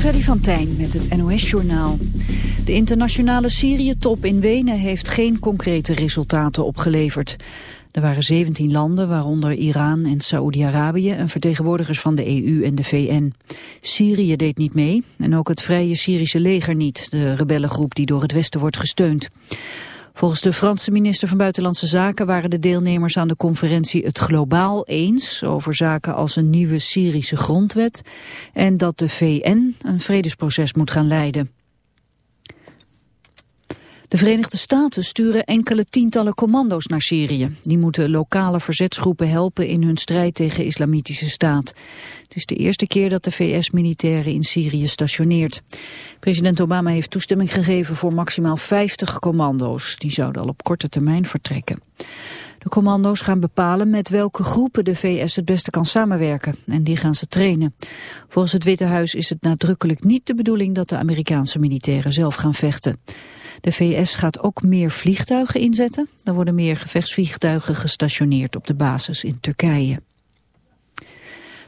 Freddy van met het NOS-journaal. De internationale Syrië-top in Wenen heeft geen concrete resultaten opgeleverd. Er waren 17 landen, waaronder Iran en Saoedi-Arabië... en vertegenwoordigers van de EU en de VN. Syrië deed niet mee en ook het Vrije Syrische leger niet... de rebellengroep die door het Westen wordt gesteund. Volgens de Franse minister van Buitenlandse Zaken waren de deelnemers aan de conferentie het globaal eens over zaken als een nieuwe Syrische grondwet en dat de VN een vredesproces moet gaan leiden. De Verenigde Staten sturen enkele tientallen commando's naar Syrië. Die moeten lokale verzetsgroepen helpen in hun strijd tegen islamitische staat. Het is de eerste keer dat de VS militairen in Syrië stationeert. President Obama heeft toestemming gegeven voor maximaal 50 commando's. Die zouden al op korte termijn vertrekken. De commando's gaan bepalen met welke groepen de VS het beste kan samenwerken. En die gaan ze trainen. Volgens het Witte Huis is het nadrukkelijk niet de bedoeling dat de Amerikaanse militairen zelf gaan vechten. De VS gaat ook meer vliegtuigen inzetten. Er worden meer gevechtsvliegtuigen gestationeerd op de basis in Turkije.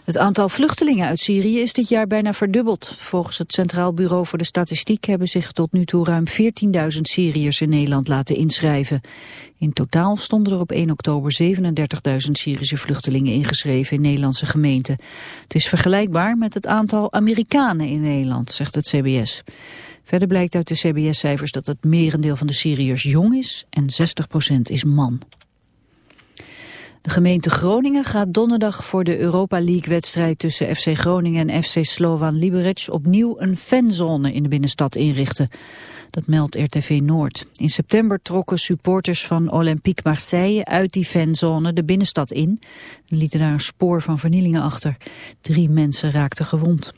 Het aantal vluchtelingen uit Syrië is dit jaar bijna verdubbeld. Volgens het Centraal Bureau voor de Statistiek hebben zich tot nu toe ruim 14.000 Syriërs in Nederland laten inschrijven. In totaal stonden er op 1 oktober 37.000 Syrische vluchtelingen ingeschreven in Nederlandse gemeenten. Het is vergelijkbaar met het aantal Amerikanen in Nederland, zegt het CBS. Verder blijkt uit de CBS-cijfers dat het merendeel van de Syriërs jong is en 60% is man. De gemeente Groningen gaat donderdag voor de Europa League-wedstrijd tussen FC Groningen en FC Slovan Liberec opnieuw een fanzone in de binnenstad inrichten. Dat meldt RTV Noord. In september trokken supporters van Olympique Marseille uit die fanzone de binnenstad in. En lieten daar een spoor van vernielingen achter. Drie mensen raakten gewond.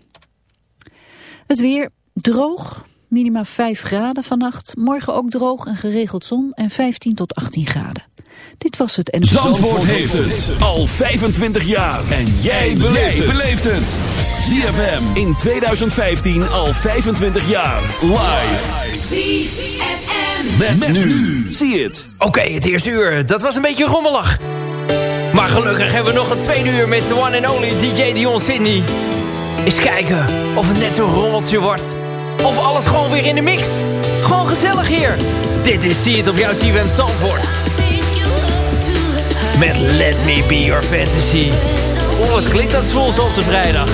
Het weer droog, Minima 5 graden vannacht. Morgen ook droog en geregeld zon en 15 tot 18 graden. Dit was het en Zandvoort, Zandvoort heeft het al 25 jaar. En jij beleeft het. ZFM in 2015 al 25 jaar. Live. ZFM. Met, met nu. Zie het. Oké, het eerste uur. Dat was een beetje rommelig. Maar gelukkig hebben we nog een tweede uur met de one and only DJ Dion Sydney. Eens kijken of het net zo'n rommeltje wordt. Of alles gewoon weer in de mix. Gewoon gezellig hier. Dit is See It op jouw CWM Zandvoort. Met Let Me Be Your Fantasy. Oeh, wat klinkt dat zwoel zo op de vrijdag.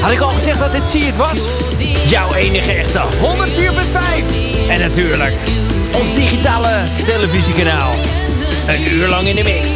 Had ik al gezegd dat dit See It was? Jouw enige echte 104.5. En natuurlijk, ons digitale televisiekanaal. Een uur lang in de mix.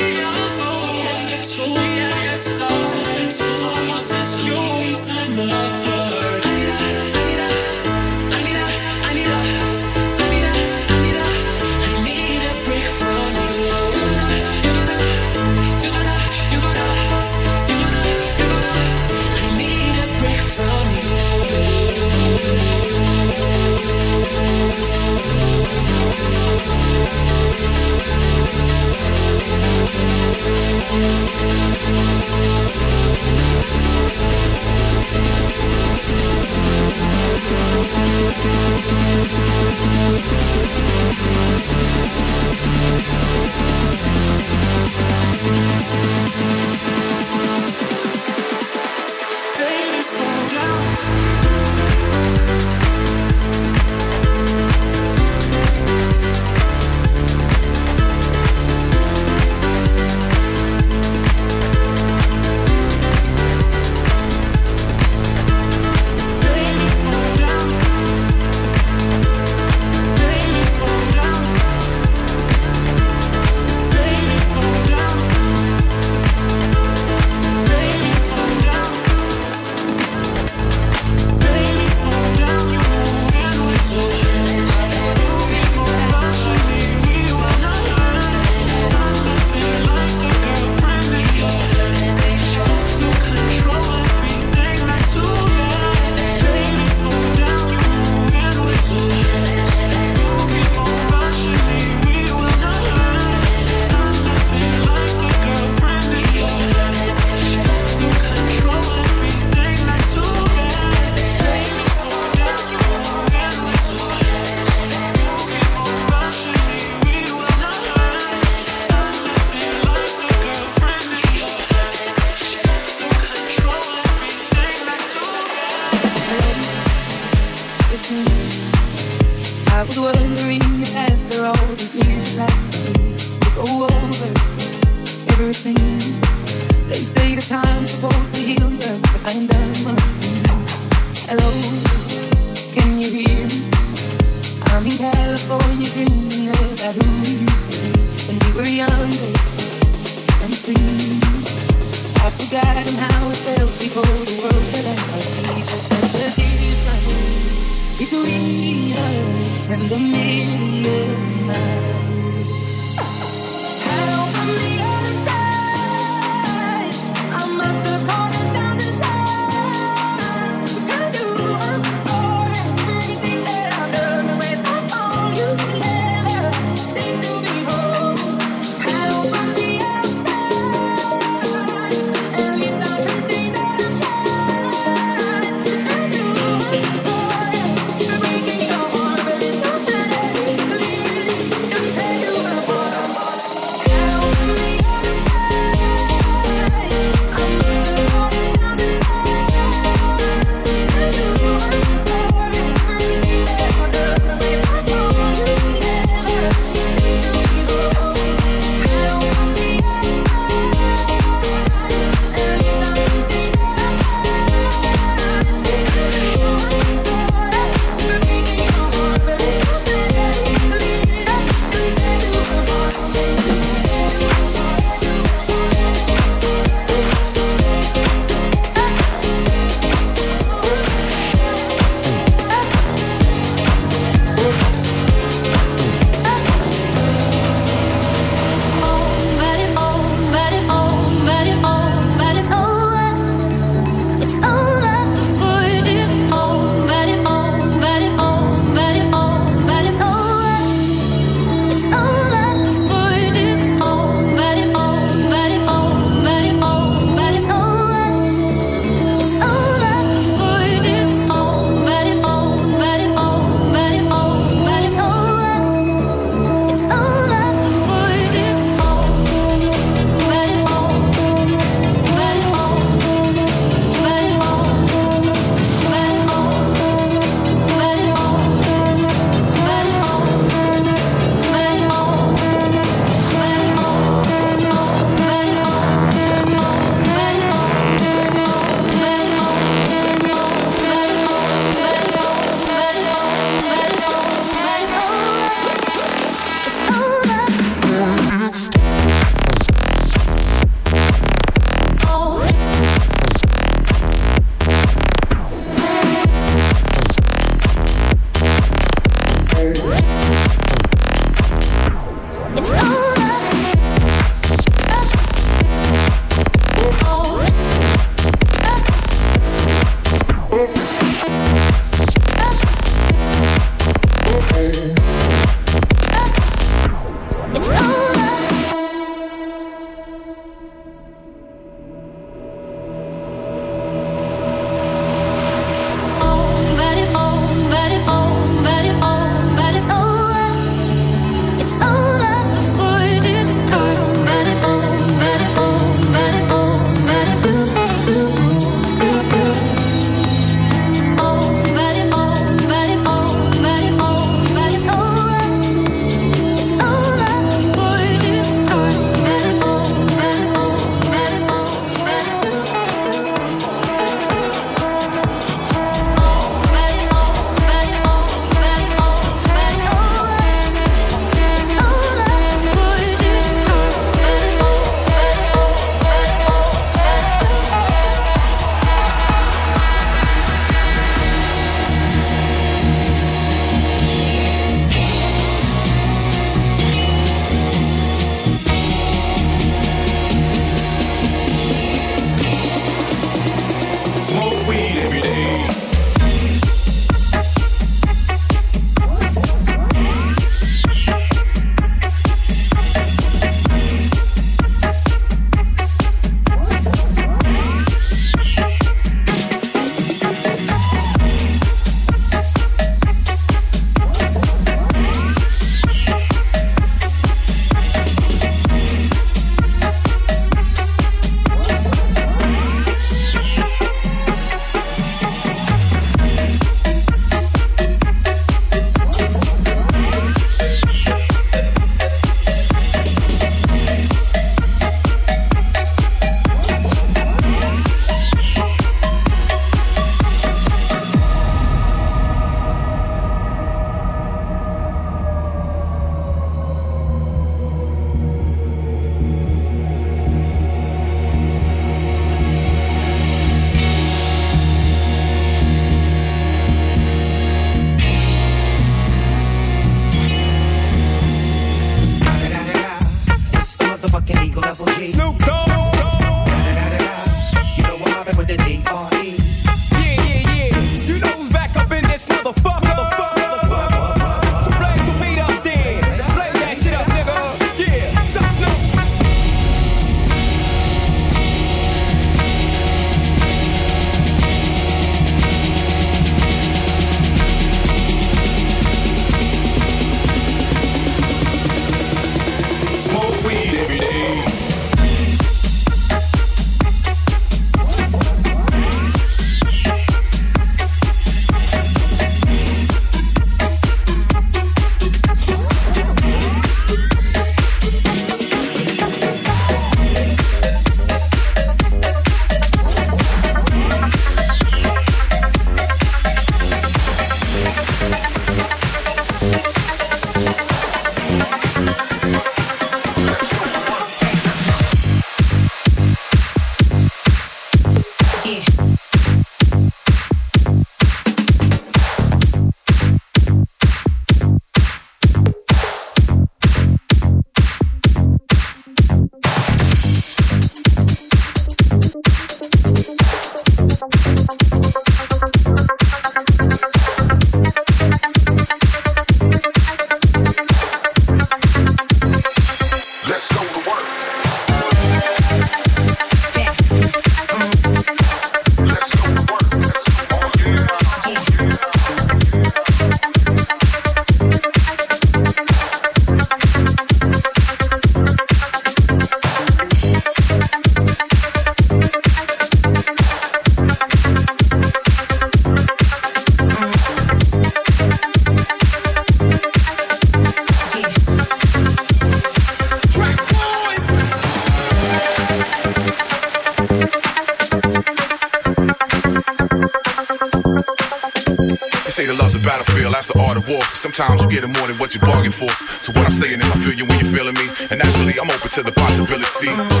Sometimes you get more than what you bargain for. So what I'm saying is I feel you when you're feeling me. And naturally, I'm open to the possibility.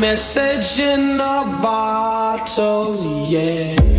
Message in a bottle, yeah.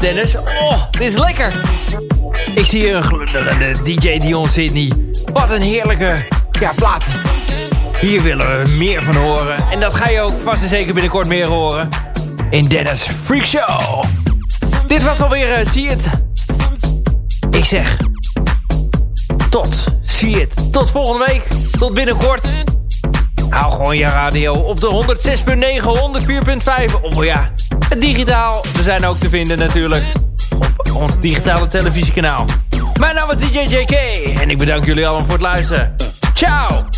Dennis. Oh, dit is lekker. Ik zie hier een glunderende DJ Dion Sydney. Wat een heerlijke ja, plaat. Hier willen we meer van horen. En dat ga je ook vast en zeker binnenkort meer horen. In Dennis Freak Show. Dit was alweer uh, See It. Ik zeg... Tot See It. Tot volgende week. Tot binnenkort. Hou gewoon je radio op de 106.9, 104.5. Of ja, het digitaal. We zijn ook te vinden natuurlijk. Op ons digitale televisiekanaal. Mijn naam is DJ JK. En ik bedank jullie allemaal voor het luisteren. Ciao!